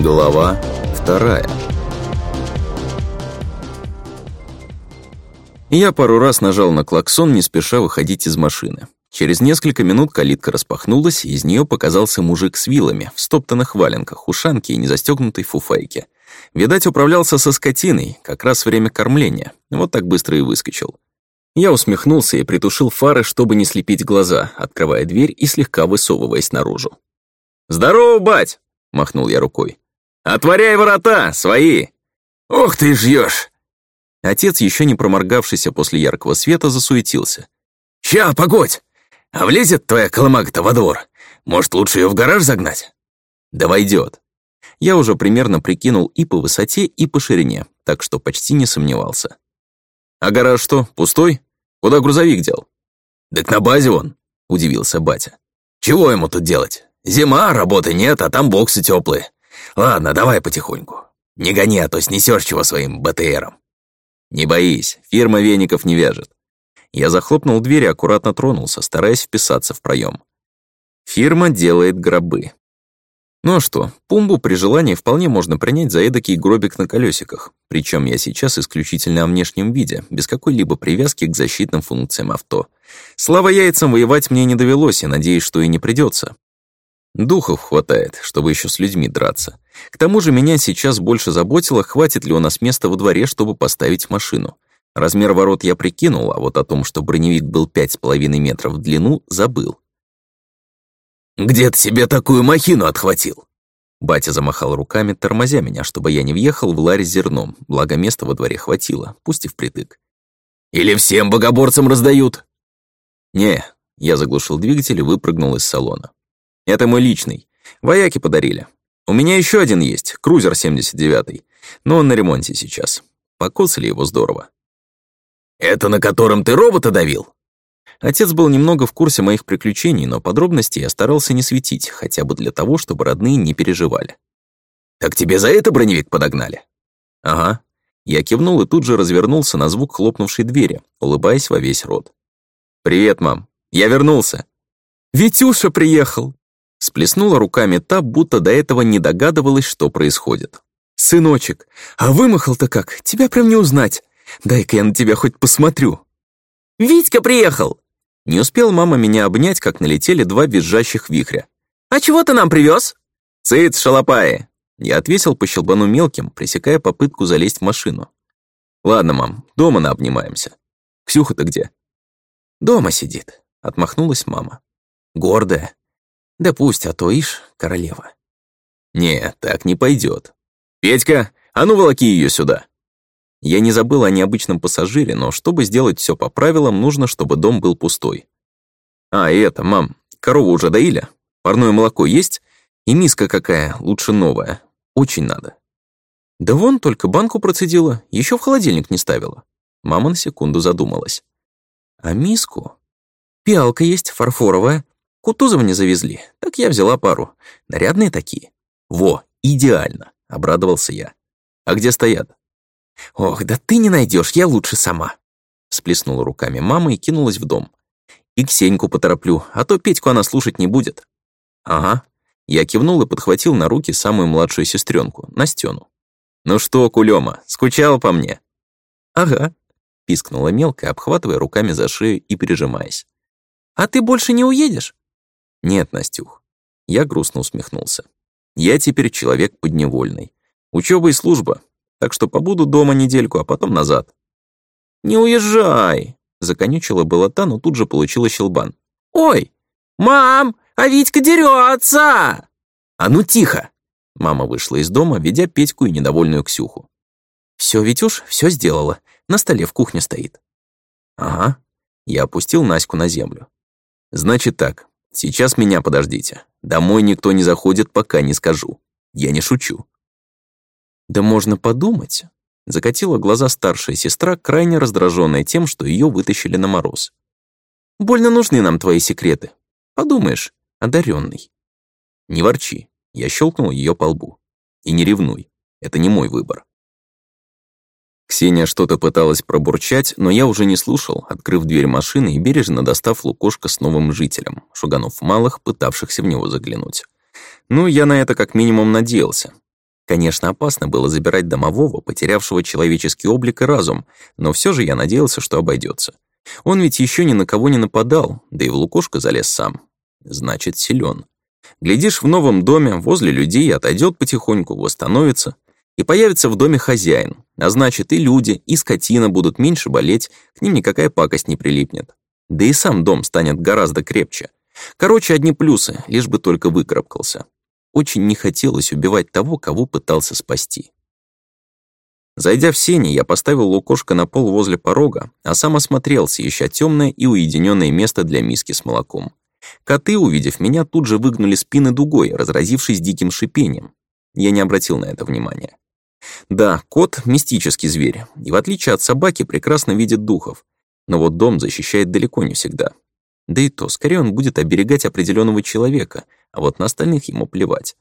Глава вторая. Я пару раз нажал на клаксон, не спеша выходить из машины. Через несколько минут калитка распахнулась, и из нее показался мужик с вилами, в стоптанных валенках, ушанке и незастегнутой фуфайке. Видать, управлялся со скотиной, как раз время кормления. Вот так быстро и выскочил. Я усмехнулся и притушил фары, чтобы не слепить глаза, открывая дверь и слегка высовываясь наружу. «Здорово, бать!» — махнул я рукой. Отворяй ворота, свои!» «Ох ты жьешь!» Отец, еще не проморгавшийся после яркого света, засуетился. «Ща, погодь! А влезет твоя колымага-то во двор? Может, лучше ее в гараж загнать?» «Да войдет». Я уже примерно прикинул и по высоте, и по ширине, так что почти не сомневался. «А гараж что, пустой? Куда грузовик дел?» «Так на базе он», — удивился батя. «Чего ему тут делать? Зима, работы нет, а там боксы теплые. Ладно, давай потихоньку. Не гони, а то снесешь чего своим БТРом. Не боись, фирма веников не вяжет. Я захлопнул дверь и аккуратно тронулся, стараясь вписаться в проем. Фирма делает гробы. Ну а что, пумбу при желании вполне можно принять за эдакий гробик на колесиках, причем я сейчас исключительно о внешнем виде, без какой-либо привязки к защитным функциям авто. Слава яйцам воевать мне не довелось, и надеюсь, что и не придется. Духов хватает, чтобы еще с людьми драться. К тому же меня сейчас больше заботило, хватит ли у нас места во дворе, чтобы поставить машину. Размер ворот я прикинул, а вот о том, что броневик был пять с половиной метров в длину, забыл. «Где ты себе такую махину отхватил?» Батя замахал руками, тормозя меня, чтобы я не въехал в ларь зерном, благо места во дворе хватило, пусть и впритык. «Или всем богоборцам раздают?» «Не», — я заглушил двигатель и выпрыгнул из салона. Это мой личный. Вояки подарили. У меня еще один есть, крузер 79-й. Но он на ремонте сейчас. Покосили его здорово. «Это на котором ты робота давил?» Отец был немного в курсе моих приключений, но подробностей я старался не светить, хотя бы для того, чтобы родные не переживали. «Так тебе за это броневик подогнали?» «Ага». Я кивнул и тут же развернулся на звук хлопнувшей двери, улыбаясь во весь рот. «Привет, мам. Я вернулся». «Витюша приехал!» Сплеснула руками та, будто до этого не догадывалась, что происходит. «Сыночек, а вымахал-то как? Тебя прям не узнать. Дай-ка я на тебя хоть посмотрю». «Витька приехал!» Не успел мама меня обнять, как налетели два визжащих вихря. «А чего ты нам привез?» «Цыц, шалопаи!» Я отвесил по щелбану мелким, пресекая попытку залезть в машину. «Ладно, мам, дома наобнимаемся. Ксюха-то где?» «Дома сидит», — отмахнулась мама. «Гордая, да пусть, а то ишь, королева. Не, так не пойдет. Петька, а ну волоки ее сюда. Я не забыл о необычном пассажире, но чтобы сделать все по правилам, нужно, чтобы дом был пустой. А, это, мам, корову уже доили? Парное молоко есть? И миска какая, лучше новая. Очень надо. Да вон, только банку процедила, еще в холодильник не ставила. Мама на секунду задумалась. А миску? Пиалка есть, фарфоровая, Кутузова не завезли, так я взяла пару. Нарядные такие. Во, идеально, обрадовался я. А где стоят? Ох, да ты не найдешь, я лучше сама. Сплеснула руками мама и кинулась в дом. И Ксеньку потороплю, а то Петьку она слушать не будет. Ага. Я кивнул и подхватил на руки самую младшую сестренку, Настену. «Ну что, Кулема, скучал по мне?» «Ага», — пискнула мелко, обхватывая руками за шею и прижимаясь. «А ты больше не уедешь?» «Нет, Настюх». Я грустно усмехнулся. «Я теперь человек подневольный. Учёба и служба. Так что побуду дома недельку, а потом назад». «Не уезжай!» Законючила была та, но тут же получила щелбан. «Ой! Мам! А Витька дерётся!» «А ну тихо!» Мама вышла из дома, ведя Петьку и недовольную Ксюху. «Всё, Витюш, всё сделала. На столе в кухне стоит». «Ага». Я опустил Наську на землю. «Значит так, Сейчас меня подождите. Домой никто не заходит, пока не скажу. Я не шучу». «Да можно подумать». Закатила глаза старшая сестра, крайне раздраженная тем, что ее вытащили на мороз. «Больно нужны нам твои секреты. Подумаешь, одаренный. «Не ворчи». Я щелкнул ее по лбу. «И не ревнуй. Это не мой выбор. Ксения что-то пыталась пробурчать, но я уже не слушал, открыв дверь машины и бережно достав лукошко с новым жителем, шуганов малых, пытавшихся в него заглянуть. Ну, я на это как минимум надеялся. Конечно, опасно было забирать домового, потерявшего человеческий облик и разум, но все же я надеялся, что обойдется. Он ведь еще ни на кого не нападал, да и в лукошко залез сам. Значит, силен. Глядишь, в новом доме, возле людей отойдет потихоньку, восстановится, и появится в доме хозяин, а значит, и люди, и скотина будут меньше болеть, к ним никакая пакость не прилипнет. Да и сам дом станет гораздо крепче. Короче, одни плюсы, лишь бы только выкарабкался. Очень не хотелось убивать того, кого пытался спасти. Зайдя в сени, я поставил лукошко на пол возле порога, а сам осмотрелся, ища темное и уединенное место для миски с молоком. Коты, увидев меня, тут же выгнули спины дугой, разразившись диким шипением. Я не обратил на это внимания. Да, кот — мистический зверь, и в отличие от собаки прекрасно видит духов. Но вот дом защищает далеко не всегда. Да и то, скорее он будет оберегать определенного человека, а вот на остальных ему плевать.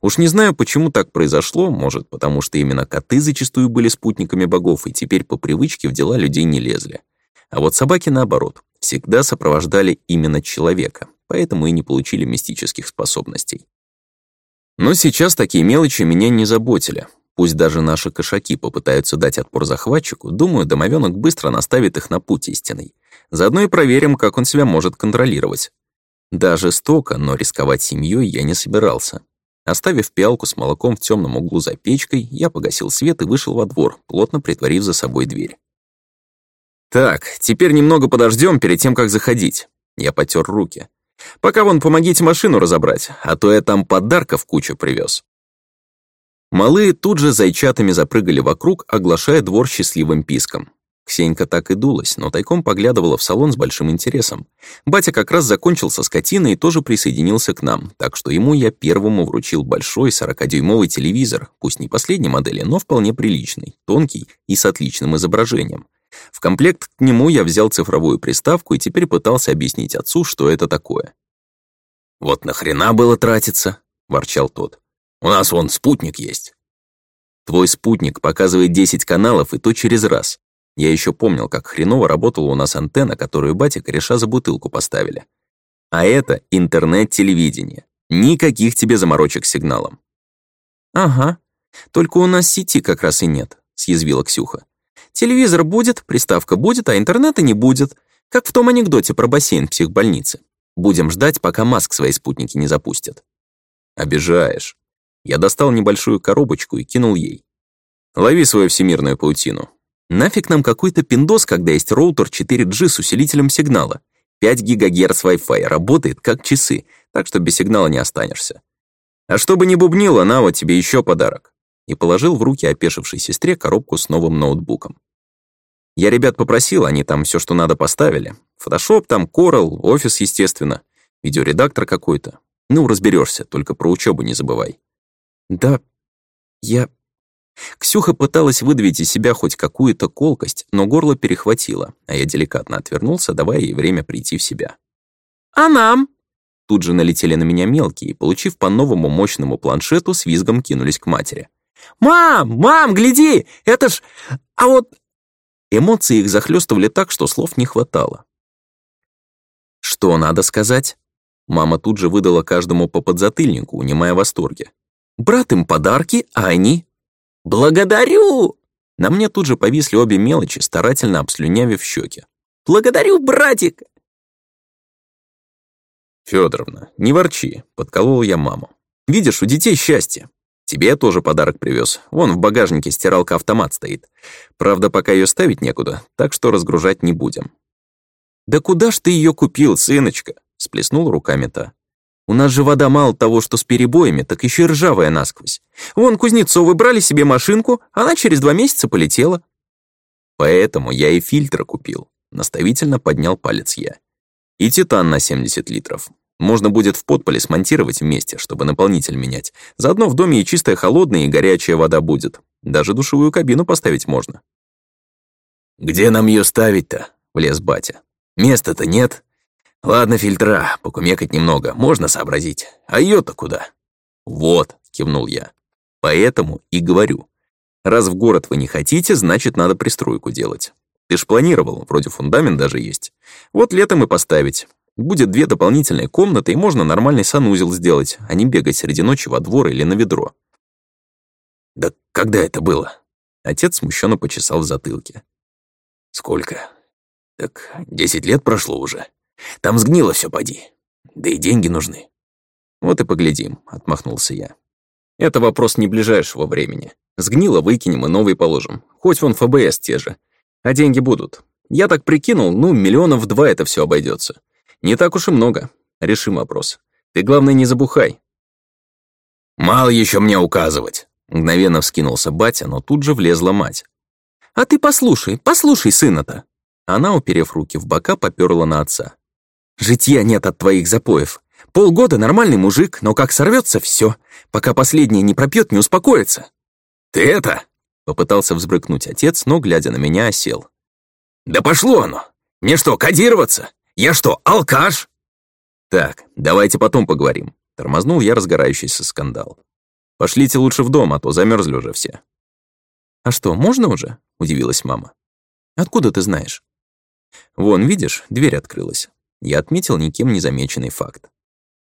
Уж не знаю, почему так произошло, может, потому что именно коты зачастую были спутниками богов и теперь по привычке в дела людей не лезли. А вот собаки, наоборот, всегда сопровождали именно человека, поэтому и не получили мистических способностей. Но сейчас такие мелочи меня не заботили. Пусть даже наши кошаки попытаются дать отпор захватчику, думаю, домовенок быстро наставит их на путь истинный. Заодно и проверим, как он себя может контролировать. Даже жестоко, но рисковать семьей я не собирался. Оставив пиалку с молоком в темном углу за печкой, я погасил свет и вышел во двор, плотно притворив за собой дверь. «Так, теперь немного подождем перед тем, как заходить». Я потёр руки. «Пока вон помогите машину разобрать, а то я там подарков кучу привёз. Малые тут же зайчатами запрыгали вокруг, оглашая двор счастливым писком. Ксенька так и дулась, но тайком поглядывала в салон с большим интересом. Батя как раз закончил со скотиной и тоже присоединился к нам, так что ему я первому вручил большой 40-дюймовый телевизор, пусть не последней модели, но вполне приличный, тонкий и с отличным изображением. В комплект к нему я взял цифровую приставку и теперь пытался объяснить отцу, что это такое. «Вот нахрена было тратиться?» – ворчал тот. У нас вон спутник есть». Твой спутник показывает 10 каналов и то через раз. Я еще помнил, как хреново работала у нас антенна, которую батя кореша за бутылку поставили. А это интернет-телевидение. Никаких тебе заморочек с сигналом. «Ага, только у нас сети как раз и нет», — съязвила Ксюха. «Телевизор будет, приставка будет, а интернета не будет. Как в том анекдоте про бассейн психбольницы. Будем ждать, пока Маск свои спутники не запустит». «Обижаешь», я достал небольшую коробочку и кинул ей. «Лови свою всемирную паутину». «Нафиг нам какой-то пиндос, когда есть роутер 4G с усилителем сигнала? 5 гигагерц Wi-Fi работает как часы, так что без сигнала не останешься». «А чтобы не бубнило, на вот тебе еще подарок». И положил в руки опешившей сестре коробку с новым ноутбуком. Я ребят попросил, они там все, что надо, поставили. Фотошоп там, Корел, офис, естественно, видеоредактор какой-то. Ну, разберешься, только про учебу не забывай. «Да, я...» Ксюха пыталась выдавить из себя хоть какую-то колкость, но горло перехватило, а я деликатно отвернулся, давая ей время прийти в себя. «А нам?» Тут же налетели на меня мелкие, получив по новому мощному планшету, с визгом кинулись к матери. «Мам! Мам, гляди! Это ж... А вот...» Эмоции их захлестывали так, что слов не хватало. «Что надо сказать?» Мама тут же выдала каждому по подзатыльнику, унимая восторге брат им подарки, а они... «Благодарю!» На мне тут же повисли обе мелочи, старательно обслюнявив щеки. «Благодарю, братик!» «Федоровна, не ворчи», — подколол я маму. «Видишь, у детей счастье. Тебе я тоже подарок привез. Вон в багажнике стиралка-автомат стоит. Правда, пока ее ставить некуда, так что разгружать не будем». «Да куда ж ты ее купил, сыночка?» — сплеснул руками-то. У нас же вода мало того, что с перебоями, так еще и ржавая насквозь. Вон Кузнецовы брали себе машинку, она через два месяца полетела». «Поэтому я и фильтр купил», — наставительно поднял палец я. «И титан на 70 литров. Можно будет в подполе смонтировать вместе, чтобы наполнитель менять. Заодно в доме и чистая холодная, и горячая вода будет. Даже душевую кабину поставить можно». «Где нам ее ставить-то?» — влез батя. «Места-то нет». «Ладно, фильтра, покумекать немного, можно сообразить. А ее то куда?» «Вот», — кивнул я. «Поэтому и говорю. Раз в город вы не хотите, значит, надо пристройку делать. Ты ж планировал, вроде фундамент даже есть. Вот летом и поставить. Будет две дополнительные комнаты, и можно нормальный санузел сделать, а не бегать среди ночи во двор или на ведро». «Да когда это было?» Отец смущенно почесал в затылке. «Сколько? Так десять лет прошло уже». Там сгнило все поди. Да и деньги нужны. Вот и поглядим, отмахнулся я. Это вопрос не ближайшего времени. Сгнило выкинем и новый положим. Хоть вон ФБС те же. А деньги будут. Я так прикинул, ну, миллионов два это все обойдется. Не так уж и много. Решим вопрос. Ты, главное, не забухай. Мало еще мне указывать. Мгновенно вскинулся батя, но тут же влезла мать. «А ты послушай, послушай сына-то!» Она, уперев руки в бока, поперла на отца. Житья нет от твоих запоев. Полгода нормальный мужик, но как сорвется, все. Пока последнее не пропьет, не успокоится. Ты это? Попытался взбрыкнуть отец, но, глядя на меня, осел. Да пошло оно! Мне что, кодироваться? Я что, алкаш? Так, давайте потом поговорим. Тормознул я разгорающийся скандал. Пошлите лучше в дом, а то замерзли уже все. «А что, можно уже?» — удивилась мама. «Откуда ты знаешь?» «Вон, видишь, дверь открылась. Я отметил никем не замеченный факт.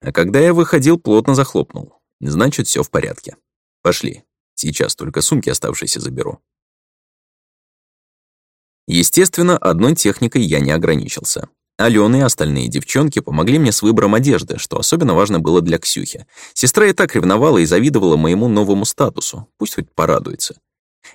А когда я выходил, плотно захлопнул. Значит, все в порядке. Пошли. Сейчас только сумки оставшиеся заберу. Естественно, одной техникой я не ограничился. Алена и остальные девчонки помогли мне с выбором одежды, что особенно важно было для Ксюхи. Сестра и так ревновала и завидовала моему новому статусу, пусть хоть порадуется.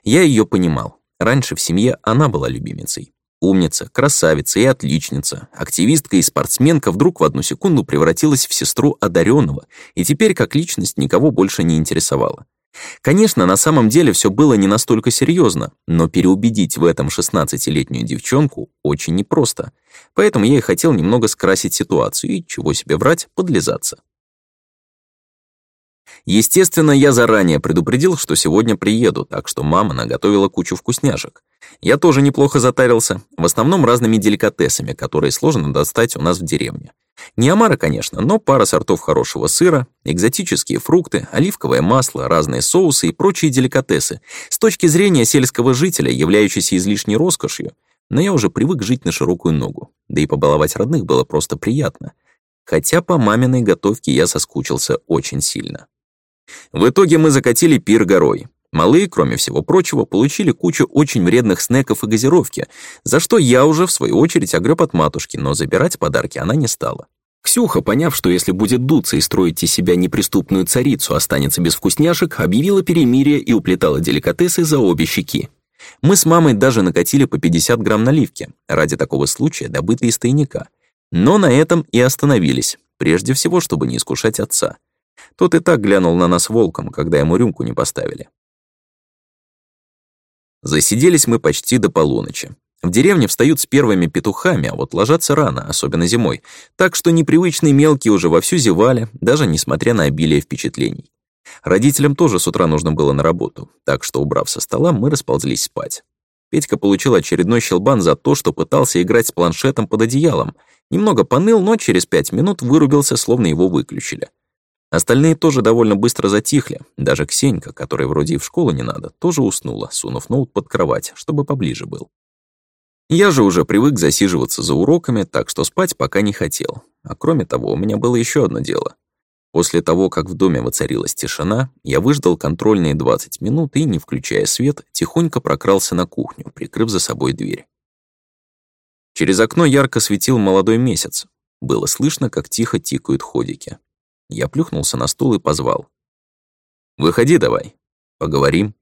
Я ее понимал. Раньше в семье она была любимицей умница, красавица и отличница, активистка и спортсменка вдруг в одну секунду превратилась в сестру одаренного и теперь как личность никого больше не интересовала. Конечно, на самом деле все было не настолько серьезно, но переубедить в этом 16-летнюю девчонку очень непросто. Поэтому я и хотел немного скрасить ситуацию и, чего себе врать, подлизаться. Естественно, я заранее предупредил, что сегодня приеду, так что мама наготовила кучу вкусняшек. Я тоже неплохо затарился, в основном разными деликатесами, которые сложно достать у нас в деревне. Не омара, конечно, но пара сортов хорошего сыра, экзотические фрукты, оливковое масло, разные соусы и прочие деликатесы. С точки зрения сельского жителя, являющейся излишней роскошью, но я уже привык жить на широкую ногу, да и побаловать родных было просто приятно. Хотя по маминой готовке я соскучился очень сильно. В итоге мы закатили пир горой. Малые, кроме всего прочего, получили кучу очень вредных снеков и газировки, за что я уже, в свою очередь, огреб от матушки, но забирать подарки она не стала. Ксюха, поняв, что если будет дуться и строить из себя неприступную царицу, останется без вкусняшек, объявила перемирие и уплетала деликатесы за обе щеки. Мы с мамой даже накатили по 50 грамм наливки, ради такого случая добытые из тайника. Но на этом и остановились, прежде всего, чтобы не искушать отца. Тот и так глянул на нас волком, когда ему рюмку не поставили. Засиделись мы почти до полуночи. В деревне встают с первыми петухами, а вот ложатся рано, особенно зимой, так что непривычные мелкие уже вовсю зевали, даже несмотря на обилие впечатлений. Родителям тоже с утра нужно было на работу, так что, убрав со стола, мы расползлись спать. Петька получил очередной щелбан за то, что пытался играть с планшетом под одеялом. Немного поныл, но через пять минут вырубился, словно его выключили. Остальные тоже довольно быстро затихли. Даже Ксенька, которой вроде и в школу не надо, тоже уснула, сунув ноут под кровать, чтобы поближе был. Я же уже привык засиживаться за уроками, так что спать пока не хотел. А кроме того, у меня было еще одно дело. После того, как в доме воцарилась тишина, я выждал контрольные 20 минут и, не включая свет, тихонько прокрался на кухню, прикрыв за собой дверь. Через окно ярко светил молодой месяц. Было слышно, как тихо тикают ходики. Я плюхнулся на стул и позвал. «Выходи давай, поговорим».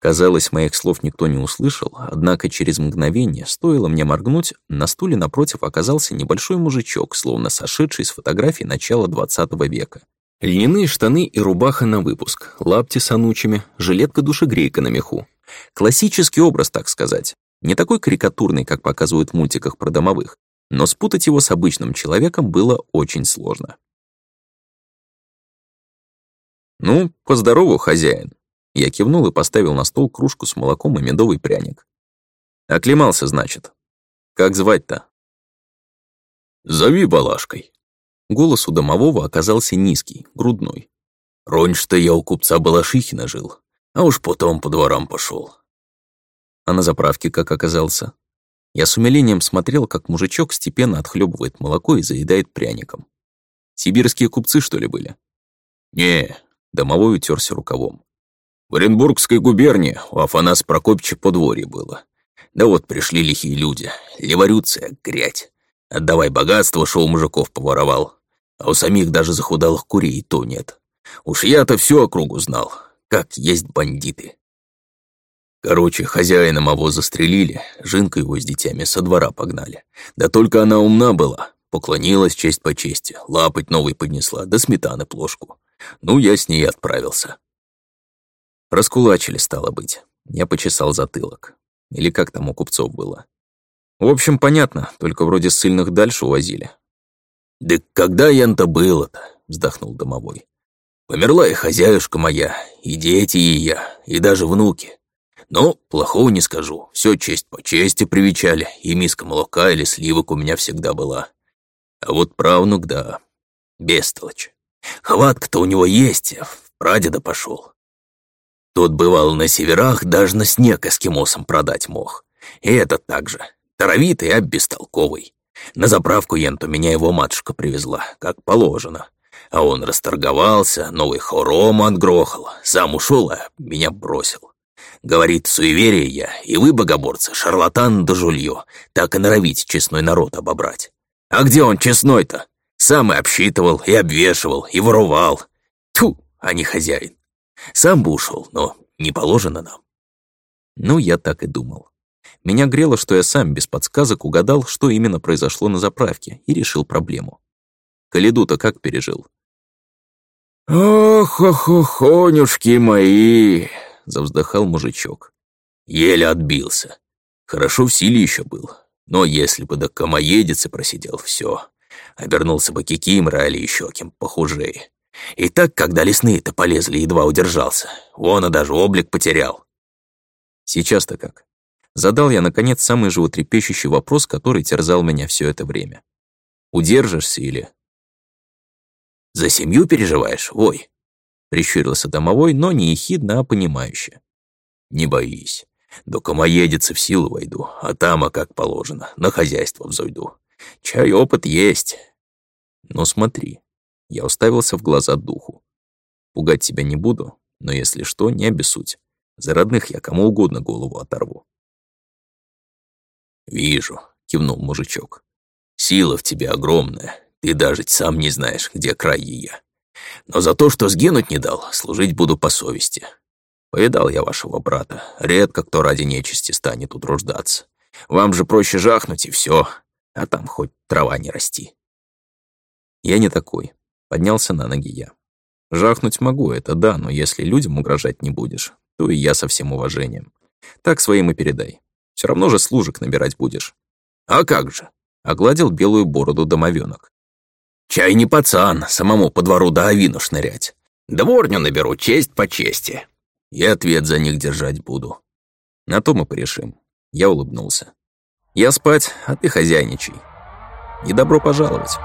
Казалось, моих слов никто не услышал, однако через мгновение, стоило мне моргнуть, на стуле напротив оказался небольшой мужичок, словно сошедший с фотографии начала 20 века. Льняные штаны и рубаха на выпуск, лапти с анучами, жилетка-душегрейка на меху. Классический образ, так сказать. Не такой карикатурный, как показывают в мультиках про домовых, но спутать его с обычным человеком было очень сложно. «Ну, поздорову, хозяин!» Я кивнул и поставил на стол кружку с молоком и медовый пряник. «Оклемался, значит. Как звать-то?» «Зови Балашкой». Голос у домового оказался низкий, грудной. «Раньше-то я у купца Балашихина жил, а уж потом по дворам пошел. А на заправке как оказался? Я с умилением смотрел, как мужичок степенно отхлебывает молоко и заедает пряником. Сибирские купцы, что ли, были? «Не, Домовой утерся рукавом. В Оренбургской губернии у Афанас Прокопча подворье было. Да вот пришли лихие люди. Леворюция, грять. Отдавай богатство, шоу мужиков поворовал. А у самих даже захудалых курей и то нет. Уж я-то всю округу знал, как есть бандиты. Короче, хозяина моего застрелили, Жинка его с детьми со двора погнали. Да только она умна была, поклонилась честь по чести, лапоть новый поднесла, да сметаны плошку. Ну, я с ней отправился. Раскулачили, стало быть. Я почесал затылок. Или как там у купцов было. В общем, понятно, только вроде ссыльных дальше увозили. «Да когда ян-то было-то?» — вздохнул домовой. «Померла и хозяюшка моя, и дети и я, и даже внуки. Но плохого не скажу, все честь по чести привечали, и миска молока или сливок у меня всегда была. А вот правнук, да, бестолочь. Хватка-то у него есть, а в прадеда пошел. Тот бывал на северах даже на снег эскимосам продать мог. И этот также, таровитый а бестолковый. На заправку енту меня его матушка привезла, как положено. А он расторговался, новый хором отгрохал, сам ушел, а меня бросил. Говорит, суеверие я, и вы, богоборцы, шарлатан да жулье, так и норовите честной народ обобрать. А где он честной-то? Сам и обсчитывал, и обвешивал, и воровал. Тьфу, а не хозяин. Сам бы ушел, но не положено нам. Ну, я так и думал. Меня грело, что я сам без подсказок угадал, что именно произошло на заправке, и решил проблему. Калиду-то как пережил? «Ох, ох, охонюшки мои!» — завздыхал мужичок. «Еле отбился. Хорошо в силе еще был. Но если бы до комоедицы просидел, все. Обернулся бы Кикимра или еще кем похужее. И так, когда лесные-то полезли, едва удержался. Он а даже облик потерял. Сейчас-то как? Задал я, наконец, самый животрепещущий вопрос, который терзал меня все это время. Удержишься или... «За семью переживаешь? Ой!» Прищурился домовой, но не ехидно, а понимающе. «Не боись. До комоедицы в силу войду, а там, а как положено, на хозяйство взойду. Чай опыт есть. Но смотри. Я уставился в глаза духу. Пугать тебя не буду, но если что, не обессудь. За родных я кому угодно голову оторву. «Вижу», — кивнул мужичок. «Сила в тебе огромная. Ты даже сам не знаешь, где край ее. Но за то, что сгинуть не дал, служить буду по совести. Повидал я вашего брата. Редко кто ради нечисти станет утруждаться. Вам же проще жахнуть, и все а там хоть трава не расти. Я не такой. Поднялся на ноги я. Жахнуть могу, это да, но если людям угрожать не будешь, то и я со всем уважением. Так своим и передай. Все равно же служек набирать будешь. А как же? Огладил белую бороду домовенок. Чай не пацан, самому по двору да авину шнырять. Дворню наберу честь по чести. И ответ за них держать буду. На то мы порешим. Я улыбнулся. Я спать, а ты хозяйничай. И добро пожаловать.